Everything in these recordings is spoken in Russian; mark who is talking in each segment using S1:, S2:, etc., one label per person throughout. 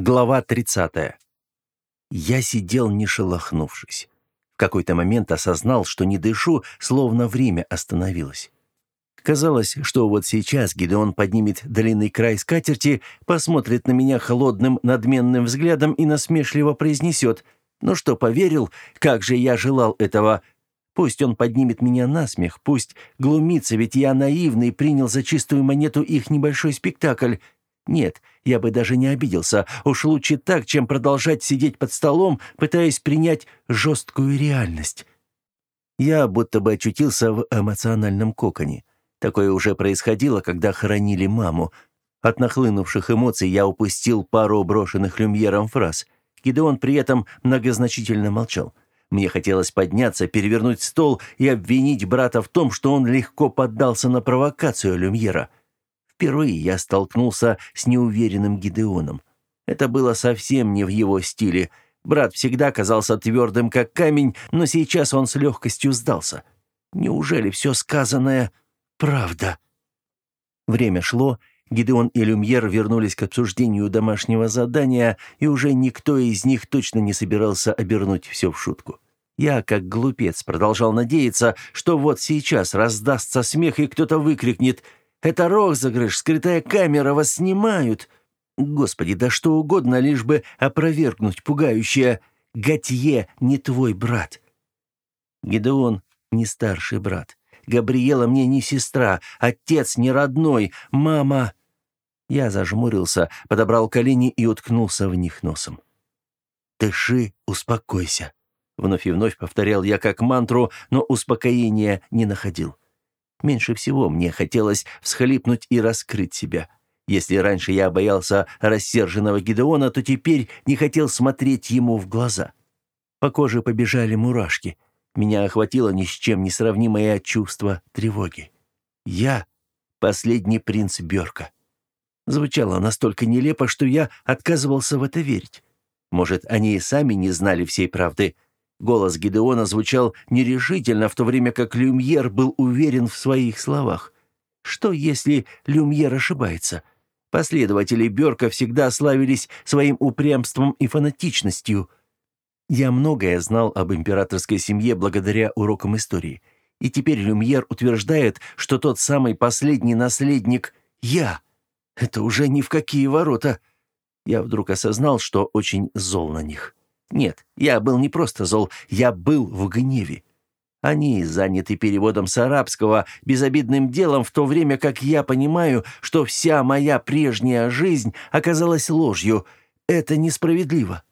S1: Глава 30. Я сидел, не шелохнувшись. В какой-то момент осознал, что не дышу, словно время остановилось. Казалось, что вот сейчас Гидеон поднимет длинный край скатерти, посмотрит на меня холодным, надменным взглядом и насмешливо произнесет «Ну что, поверил? Как же я желал этого!» Пусть он поднимет меня на смех, пусть глумится, ведь я наивный принял за чистую монету их небольшой спектакль — нет, я бы даже не обиделся. Уж лучше так, чем продолжать сидеть под столом, пытаясь принять жесткую реальность. Я будто бы очутился в эмоциональном коконе. Такое уже происходило, когда хоронили маму. От нахлынувших эмоций я упустил пару брошенных люмьером фраз. Гидеон при этом многозначительно молчал. Мне хотелось подняться, перевернуть стол и обвинить брата в том, что он легко поддался на провокацию люмьера — Впервые я столкнулся с неуверенным Гидеоном. Это было совсем не в его стиле. Брат всегда казался твердым, как камень, но сейчас он с легкостью сдался. Неужели все сказанное правда? Время шло, Гидеон и Люмьер вернулись к обсуждению домашнего задания, и уже никто из них точно не собирался обернуть все в шутку. Я, как глупец, продолжал надеяться, что вот сейчас раздастся смех, и кто-то выкрикнет это розыгрыш, скрытая камера, вас снимают. Господи, да что угодно, лишь бы опровергнуть пугающее «Готье не твой брат». Гедеон не старший брат. Габриэла мне не сестра, отец не родной, мама... Я зажмурился, подобрал колени и уткнулся в них носом. «Дыши, успокойся», — вновь и вновь повторял я как мантру, но успокоения не находил. Меньше всего мне хотелось всхлипнуть и раскрыть себя. Если раньше я боялся рассерженного Гидеона, то теперь не хотел смотреть ему в глаза. По коже побежали мурашки. Меня охватило ни с чем не сравнимое чувство тревоги. Я — последний принц Бёрка. Звучало настолько нелепо, что я отказывался в это верить. Может, они и сами не знали всей правды — Голос Гидеона звучал нерешительно, в то время как Люмьер был уверен в своих словах. Что, если Люмьер ошибается? Последователи Бёрка всегда славились своим упрямством и фанатичностью. Я многое знал об императорской семье благодаря урокам истории. И теперь Люмьер утверждает, что тот самый последний наследник — я. Это уже ни в какие ворота. Я вдруг осознал, что очень зол на них. Нет, я был не просто зол, я был в гневе. Они заняты переводом с арабского безобидным делом, в то время как я понимаю, что вся моя прежняя жизнь оказалась ложью. Это несправедливо.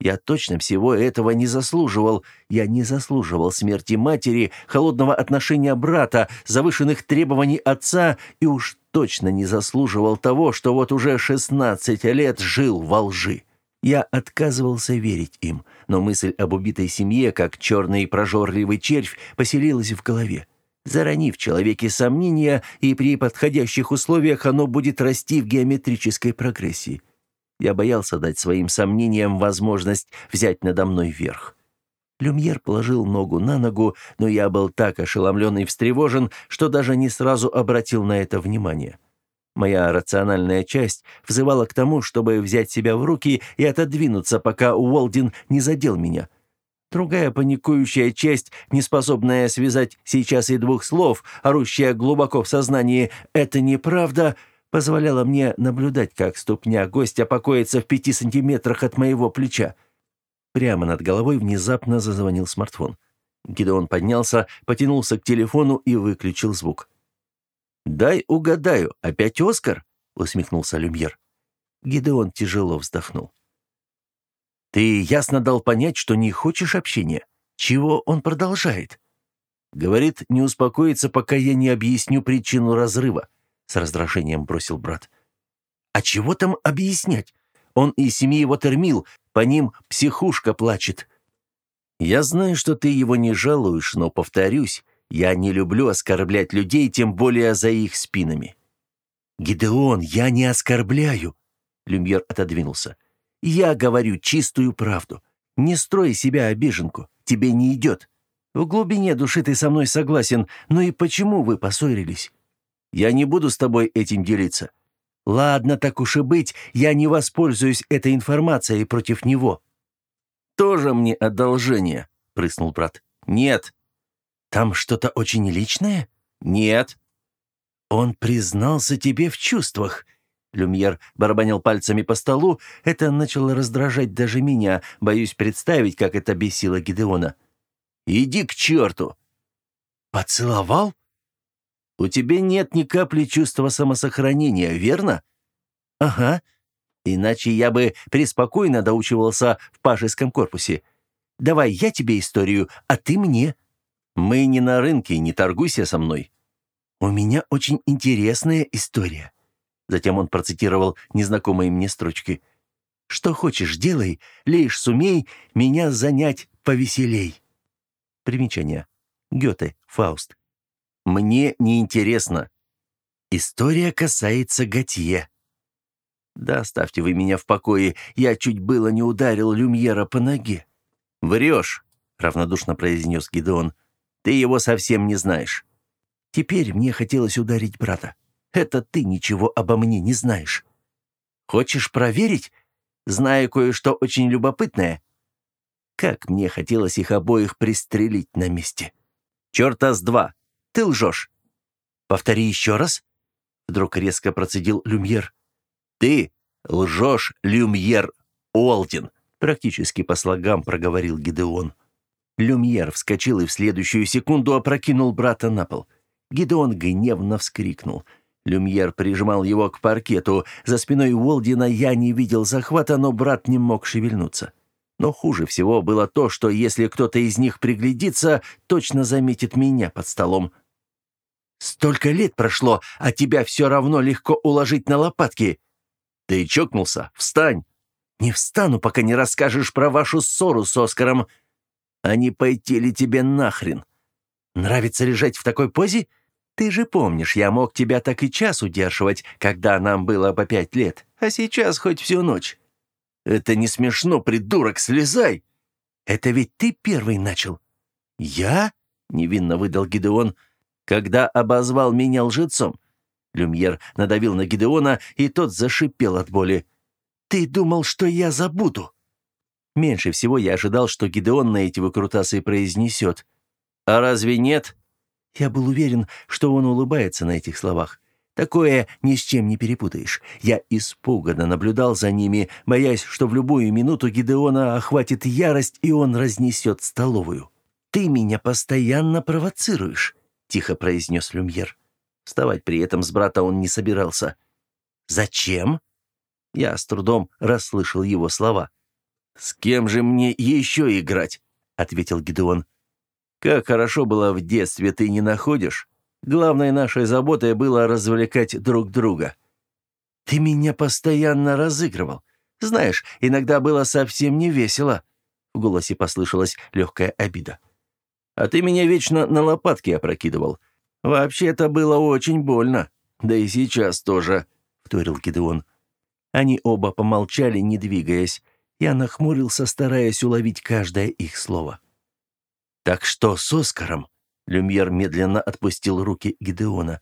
S1: Я точно всего этого не заслуживал. Я не заслуживал смерти матери, холодного отношения брата, завышенных требований отца и уж точно не заслуживал того, что вот уже 16 лет жил во лжи. Я отказывался верить им, но мысль об убитой семье, как черный прожорливый червь, поселилась в голове. Заронив в человеке сомнения, и при подходящих условиях оно будет расти в геометрической прогрессии. Я боялся дать своим сомнениям возможность взять надо мной верх. Люмьер положил ногу на ногу, но я был так ошеломлен и встревожен, что даже не сразу обратил на это внимание. Моя рациональная часть взывала к тому, чтобы взять себя в руки и отодвинуться, пока Уолдин не задел меня. Другая паникующая часть, неспособная связать сейчас и двух слов, орущая глубоко в сознании «это неправда», позволяла мне наблюдать, как ступня гостя покоится в пяти сантиметрах от моего плеча. Прямо над головой внезапно зазвонил смартфон. Гидеон поднялся, потянулся к телефону и выключил звук. «Дай угадаю, опять Оскар?» — усмехнулся Люмьер. Гидеон тяжело вздохнул. «Ты ясно дал понять, что не хочешь общения. Чего он продолжает?» «Говорит, не успокоится, пока я не объясню причину разрыва», — с раздражением бросил брат. «А чего там объяснять? Он и семьи Ватермил, по ним психушка плачет». «Я знаю, что ты его не жалуешь, но, повторюсь, я не люблю оскорблять людей, тем более за их спинами». «Гидеон, я не оскорбляю!» Люмьер отодвинулся. «Я говорю чистую правду. Не строй себя обиженку. Тебе не идет. В глубине души ты со мной согласен, но и почему вы поссорились? Я не буду с тобой этим делиться. Ладно, так уж и быть, я не воспользуюсь этой информацией против него.
S2: Тоже мне одолжение, прыснул брат. Нет.
S1: Там что-то очень личное?
S2: Нет.
S1: Он признался тебе в чувствах. Люмьер барабанил пальцами по столу. Это начало раздражать даже меня. Боюсь представить, как это бесило Гидеона.
S2: «Иди к черту!»
S1: «Поцеловал?»
S2: «У тебя нет ни капли чувства самосохранения, верно?»
S1: «Ага.
S2: Иначе я бы преспокойно доучивался в пашеском корпусе.
S1: Давай я тебе историю, а ты мне».
S2: «Мы не на рынке, не торгуйся со мной».
S1: «У меня очень интересная история». Затем он процитировал незнакомые мне строчки. «Что хочешь, делай, лишь сумей меня занять повеселей». Примечание. Гёте, Фауст.
S2: «Мне не интересно.
S1: История касается Готье.
S2: Да оставьте вы меня в покое, я чуть было не ударил Люмьера по ноге. «Врешь», — равнодушно произнес Гидеон. «Ты его совсем не знаешь».
S1: Теперь мне хотелось ударить брата. Это ты ничего обо мне не знаешь. Хочешь проверить? Знаю кое-что очень любопытное. Как мне хотелось их обоих пристрелить на месте.
S2: Черта с два. Ты лжешь.
S1: Повтори еще раз. Вдруг резко процедил Люмьер.
S2: Ты лжешь, Люмьер Олдин.
S1: Практически по слогам проговорил Гидеон. Люмьер вскочил и в следующую секунду опрокинул брата на пол. Гидеон гневно вскрикнул — Люмьер прижимал его к паркету. За спиной Уолдина я не видел захвата, но брат не мог шевельнуться. Но хуже всего было то, что если кто-то из них приглядится, точно заметит меня под столом. «Столько лет прошло, а тебя все равно легко уложить на лопатки!»
S2: «Ты чокнулся? Встань!»
S1: «Не встану, пока не расскажешь про вашу ссору с Оскаром. А не пойти ли тебе нахрен? Нравится лежать в такой позе?» Ты же помнишь, я мог тебя так и час удерживать, когда нам было по пять лет, а сейчас хоть всю ночь.
S2: Это не смешно, придурок, слезай.
S1: Это ведь ты первый начал.
S2: Я? Невинно выдал Гидеон, когда обозвал меня лжецом. Люмьер надавил на Гидеона, и тот зашипел от боли.
S1: «Ты думал, что я забуду?» Меньше всего я ожидал, что Гидеон на эти выкрутасы произнесет.
S2: «А разве нет?»
S1: Я был уверен, что он улыбается на этих словах. Такое ни с чем не перепутаешь. Я испуганно наблюдал за ними, боясь, что в любую минуту Гидеона охватит ярость, и он разнесет столовую. «Ты меня постоянно провоцируешь», — тихо произнес Люмьер. Вставать при этом с брата он не собирался. «Зачем?» Я с трудом расслышал его слова.
S2: «С кем же мне еще играть?» — ответил Гидеон. Как хорошо было в детстве, ты не находишь? Главной нашей заботой было развлекать друг друга.
S1: Ты меня постоянно разыгрывал. Знаешь, иногда было совсем не весело. В голосе послышалась легкая обида.
S2: А ты меня вечно на лопатки опрокидывал. Вообще-то было очень больно. Да и сейчас тоже, — вторил Гидеон.
S1: Они оба помолчали, не двигаясь. Я нахмурился, стараясь уловить каждое их слово. «Так что с Оскаром?» Люмьер медленно отпустил руки Гидеона.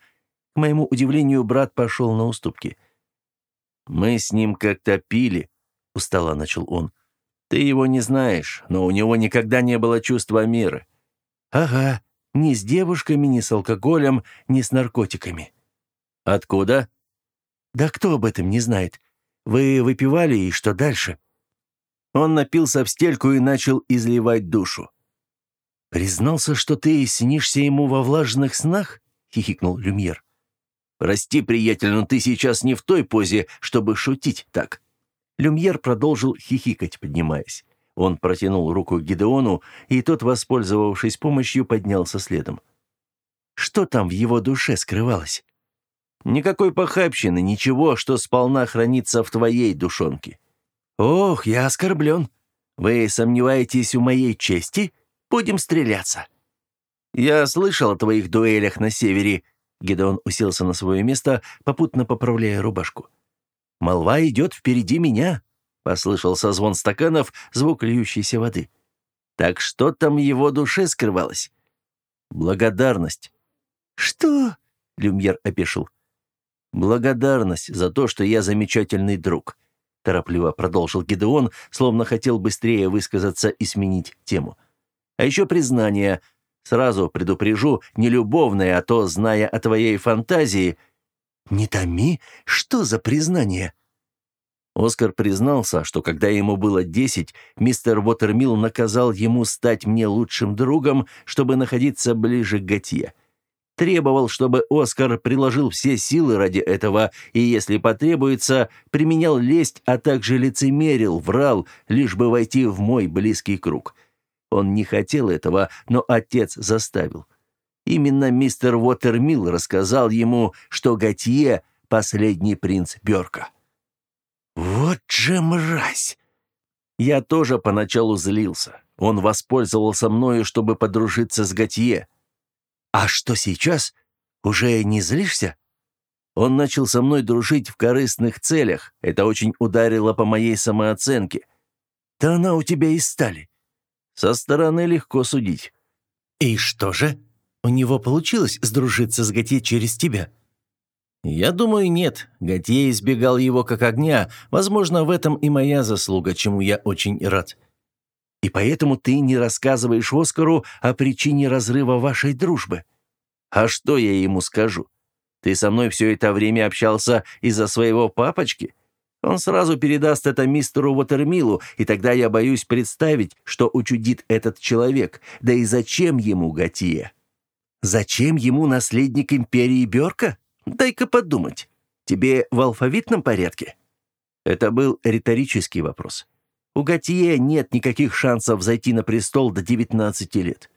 S1: К моему удивлению, брат пошел на уступки.
S2: «Мы с ним как-то пили», — устало начал он. «Ты его не знаешь, но у него никогда не было чувства меры».
S1: «Ага, ни с девушками, ни с алкоголем, ни с наркотиками».
S2: «Откуда?»
S1: «Да кто об этом не знает? Вы выпивали, и что дальше?»
S2: Он напился в стельку и начал изливать душу.
S1: «Признался, что ты снишься ему во влажных снах?» — хихикнул Люмьер.
S2: «Прости, приятель, но ты сейчас не в той позе, чтобы шутить так».
S1: Люмьер продолжил хихикать, поднимаясь. Он протянул руку к Гидеону, и тот, воспользовавшись помощью, поднялся следом. Что там в его душе скрывалось?
S2: Никакой похабщины, ничего, что сполна хранится в твоей душонке.
S1: Ох, я оскорблен. Вы сомневаетесь в моей чести? Будем стреляться».
S2: «Я слышал о твоих дуэлях на севере». Гедеон уселся на свое место, попутно поправляя рубашку.
S1: «Молва идет впереди меня», — послышался звон стаканов, звук льющейся воды.
S2: «Так что там его душе скрывалось?»
S1: «Благодарность».
S2: «Что?» — Люмьер опешил.
S1: «Благодарность за то, что я замечательный друг», — торопливо продолжил Гидеон, словно хотел быстрее высказаться и сменить тему. «А еще признание. Сразу предупрежу, не любовное, а то, зная о твоей фантазии...» «Не томи? Что за признание?» Оскар признался, что когда ему было десять, мистер Уотермилл наказал ему стать мне лучшим другом, чтобы находиться ближе к Готье. Требовал, чтобы Оскар приложил все силы ради этого и, если потребуется, применял лесть, а также лицемерил, врал, лишь бы войти в мой близкий круг. Он не хотел этого, но отец заставил. Именно мистер Уотермилл рассказал ему, что Готье — последний принц Бёрка. «Вот же мразь!» Я тоже поначалу злился. Он воспользовался мною, чтобы подружиться с Готье. «А что сейчас? Уже не злишься?» Он начал со мной дружить в корыстных целях. Это очень ударило по моей самооценке. «Да она у тебя из стали». Со стороны легко судить. «И что же? У него получилось сдружиться с Готье через тебя?» «Я думаю, нет. Готье избегал его как огня. Возможно, в этом и моя заслуга, чему я очень рад». И поэтому ты не рассказываешь Оскару о причине разрыва вашей дружбы. А что я ему скажу? Ты со мной все это время общался из-за своего папочки? Он сразу передаст это мистеру Уотермилу, и тогда я боюсь представить, что учудит этот человек. Да и зачем ему Готье? Зачем ему наследник империи Бёрка? Дай-ка подумать. Тебе в алфавитном порядке? Это был риторический вопрос. У Готье нет никаких шансов зайти на престол до 19 лет.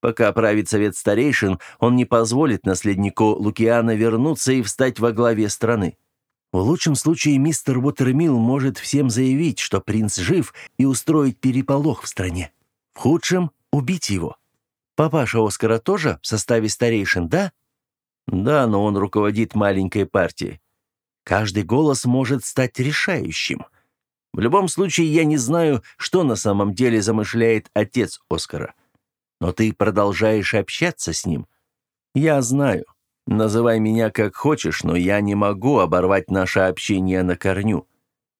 S1: Пока правит совет старейшин, он не позволит наследнику Лукиана вернуться и встать во главе страны. В лучшем случае мистер Уотермилл может всем заявить, что принц жив, и устроить переполох в стране. В худшем — убить его. Папаша Оскара тоже в составе старейшин, да? Да, но он руководит маленькой партией. Каждый голос может стать решающим — в любом случае, я не знаю, что на самом деле замышляет отец Оскара. Но ты продолжаешь общаться с ним. Я знаю. Называй меня как хочешь, но я не могу оборвать наше общение на корню.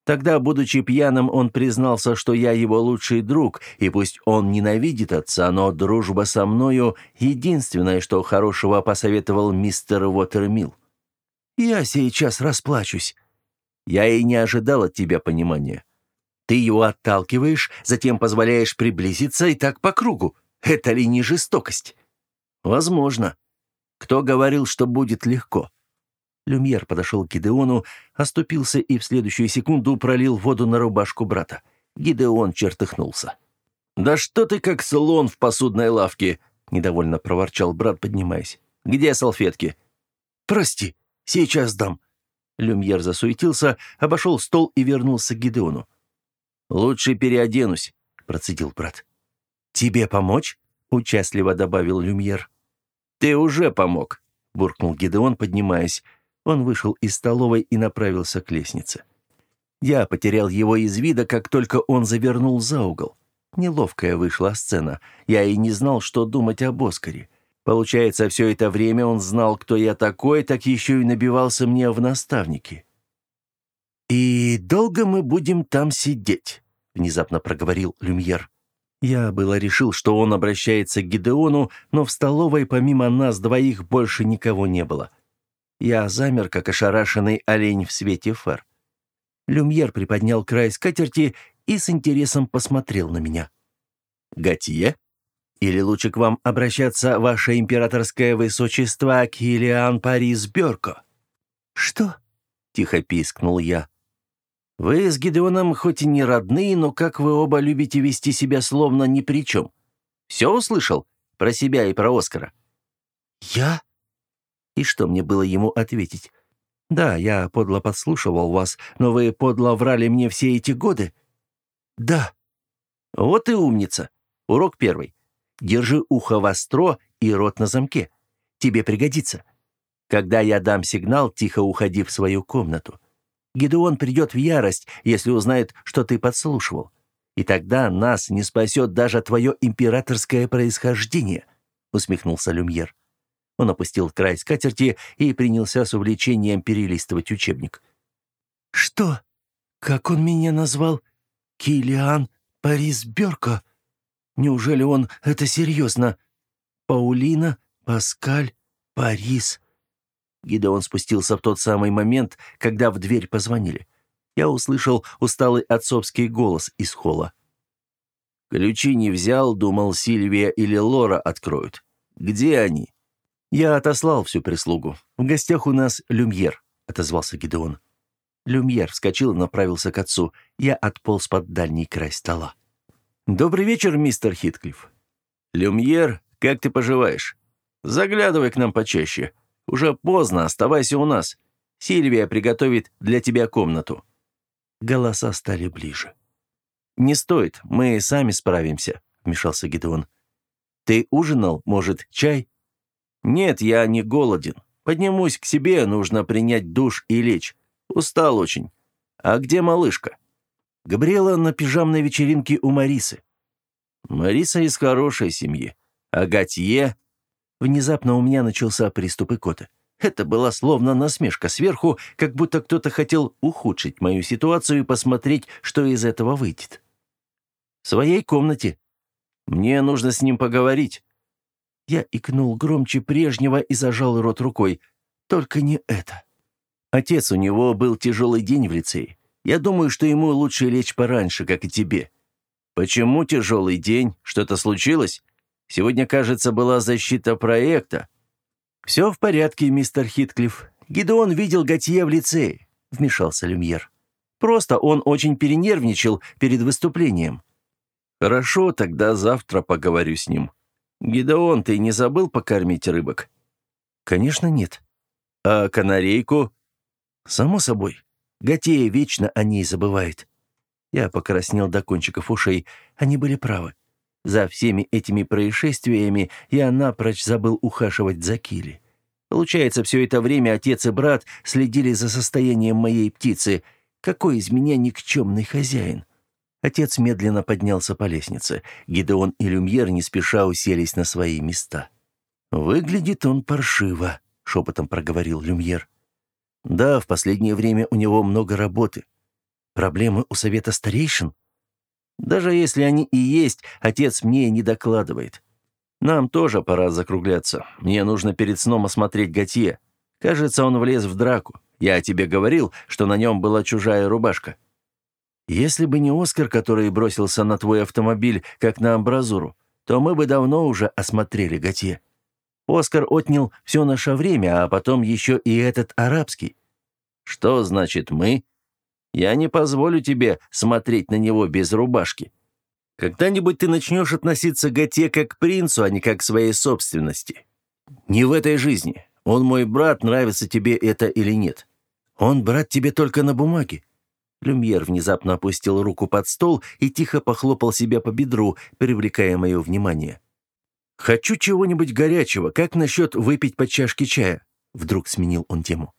S1: Тогда, будучи пьяным, он признался, что я его лучший друг, и пусть он ненавидит отца, но дружба со мною — единственное, что хорошего посоветовал мистер Уотермилл. Я сейчас расплачусь. Я и не ожидал от тебя понимания. Ты его отталкиваешь, затем позволяешь приблизиться и так по кругу. Это ли не жестокость? Возможно. Кто говорил, что будет легко? Люмьер подошел к Гидеону, оступился и в следующую секунду пролил воду на рубашку брата. Гидеон чертыхнулся. «Да что ты как слон в посудной лавке!» — недовольно проворчал брат, поднимаясь. «Где салфетки?» «Прости, сейчас дам», Люмьер засуетился, обошел стол и вернулся к Гидеону. «Лучше переоденусь», — процедил брат. «Тебе помочь?» — участливо добавил Люмьер. «Ты уже помог», — буркнул Гидеон, поднимаясь. Он вышел из столовой и направился к лестнице. Я потерял его из вида, как только он завернул за угол. Неловкая вышла сцена. Я и не знал, что думать об Оскаре. Получается, все это время он знал, кто я такой, так еще и набивался мне в наставники. «И долго мы будем там сидеть?» — внезапно проговорил Люмьер. Я было решил, что он обращается к Гидеону, но в столовой помимо нас двоих больше никого не было. Я замер, как ошарашенный олень в свете фар. Люмьер приподнял край скатерти и с интересом посмотрел на меня. «Готье?» Или лучше к вам обращаться, ваше императорское высочество Килиан Парис Бёрко?» «Что?» — тихо пискнул я. «Вы с Гидеоном хоть и не родные, но как вы оба любите вести себя словно ни при чем. Все услышал? Про себя и про Оскара?» «Я?» И что мне было ему ответить? «Да, я подло подслушивал вас, но вы подло врали мне все эти годы?» «Да». «Вот и умница. Урок первый. Держи ухо востро и рот на замке. Тебе пригодится. Когда я дам сигнал, тихо уходи в свою комнату. Гедеон придет в ярость, если узнает, что ты подслушивал. И тогда нас не спасет даже твое императорское происхождение», — усмехнулся Люмьер. Он опустил край скатерти и принялся с увлечением перелистывать учебник. «Что? Как он меня назвал? Килиан Парис Бёрко? Неужели он это серьезно? Паулина, Паскаль, Парис...» Гидеон спустился в тот самый момент, когда в дверь позвонили. Я услышал усталый отцовский голос из холла.
S2: «Ключи не взял, думал, Сильвия или Лора откроют. Где они?»
S1: «Я отослал всю прислугу. В гостях у нас Люмьер», — отозвался Гидеон. Люмьер вскочил и направился к отцу. Я отполз под дальний край стола. «Добрый вечер, мистер Хитклифф».
S2: «Люмьер, как ты поживаешь? Заглядывай к нам почаще. Уже поздно, оставайся у нас. Сильвия приготовит для тебя комнату».
S1: Голоса стали ближе. «Не стоит, мы сами справимся», — вмешался Гидеон. «Ты ужинал, может, чай?»
S2: «Нет, я не голоден. Поднимусь к себе, нужно принять душ и лечь. Устал очень. А где малышка?»
S1: Габриэла на пижамной вечеринке у Марисы.
S2: Мариса из хорошей семьи. А Готье...
S1: Внезапно у меня начался приступ икоты. Это была словно насмешка сверху, как будто кто-то хотел ухудшить мою ситуацию и посмотреть, что из этого выйдет. В своей комнате.
S2: Мне нужно с ним поговорить.
S1: Я икнул громче прежнего и зажал рот рукой. Только не это. Отец у него был тяжелый день в лицее. Я думаю, что ему лучше лечь пораньше, как и тебе.
S2: Почему тяжелый день? Что-то случилось? Сегодня, кажется, была защита проекта.
S1: Все в порядке, мистер Хитклифф. Гидеон видел Готье в лицее, вмешался Люмьер. Просто он очень перенервничал перед выступлением.
S2: Хорошо, тогда завтра поговорю с ним. «Гидеон, ты не забыл покормить рыбок?»
S1: «Конечно нет».
S2: «А канарейку?»
S1: «Само собой. Готея вечно о ней забывает». Я покраснел до кончиков ушей. Они были правы. За всеми этими происшествиями я напрочь забыл ухаживать за Кили. Получается, все это время отец и брат следили за состоянием моей птицы. Какой из меня никчемный хозяин? Отец медленно поднялся по лестнице. Гидеон и Люмьер не спеша уселись на свои места. «Выглядит он паршиво», — шепотом проговорил Люмьер. «Да, в последнее время у него много работы. Проблемы у совета старейшин? Даже если они и есть, отец мне не докладывает. Нам тоже пора закругляться. Мне нужно перед сном осмотреть Готье. Кажется, он влез в драку. Я тебе говорил, что на нем была чужая рубашка». Если бы не Оскар, который бросился на твой автомобиль, как на амбразуру, то мы бы давно уже осмотрели Готье. Оскар отнял все наше время, а потом еще и этот арабский.
S2: Что значит «мы»? Я не позволю тебе смотреть на него без рубашки. Когда-нибудь ты начнешь относиться к Готье как к принцу, а не как к своей собственности. Не в этой жизни. Он мой брат, нравится тебе это или нет.
S1: Он брат тебе только на бумаге. Люмьер внезапно опустил руку под стол и тихо похлопал себя по бедру, привлекая мое внимание. «Хочу чего-нибудь горячего. Как насчет выпить по чашке чая?» Вдруг сменил он тему.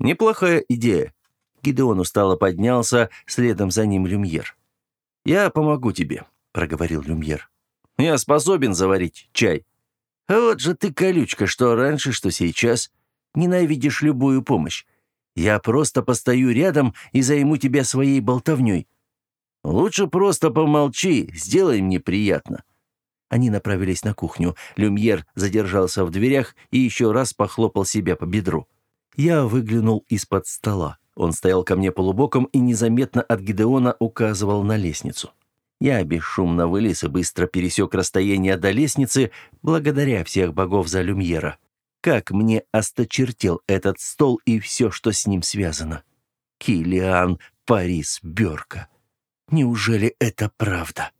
S2: «Неплохая идея».
S1: Гидеон устало поднялся, следом за ним Люмьер. «Я помогу тебе», — проговорил Люмьер.
S2: «Я способен заварить чай».
S1: «Вот же ты, колючка, что раньше, что сейчас. Ненавидишь любую помощь. Я просто постою рядом и займу тебя своей болтовней.
S2: Лучше просто помолчи, сделай мне приятно».
S1: Они направились на кухню. Люмьер задержался в дверях и еще раз похлопал себя по бедру. Я выглянул из-под стола. Он стоял ко мне полубоком и незаметно от Гидеона указывал на лестницу. Я бесшумно вылез и быстро пересек расстояние до лестницы, благодаря всех богов за Люмьера. Как мне осточертел этот стол и все, что с ним связано. Килиан Парис Бёрка. Неужели это правда?